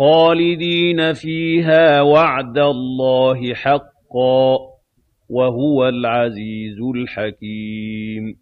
خَالِدِينَ فِيهَا ۖ وَعْدَ اللَّهِ حَقًّا ۚ وَهُوَ الْعَزِيزُ الْحَكِيمُ.